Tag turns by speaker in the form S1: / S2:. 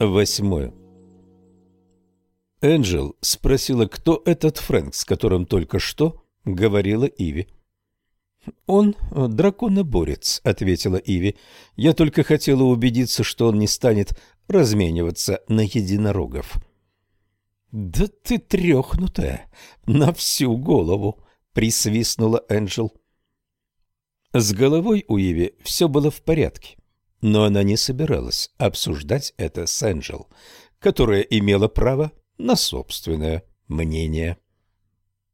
S1: Восьмое. Энджел спросила, кто этот Фрэнк, с которым только что говорила Иви. «Он драконоборец», — ответила Иви. «Я только хотела убедиться, что он не станет размениваться на единорогов». «Да ты трехнутая на всю голову», — присвистнула Энджел. С головой у Иви все было в порядке. Но она не собиралась обсуждать это с Энджел, которая имела право на собственное мнение.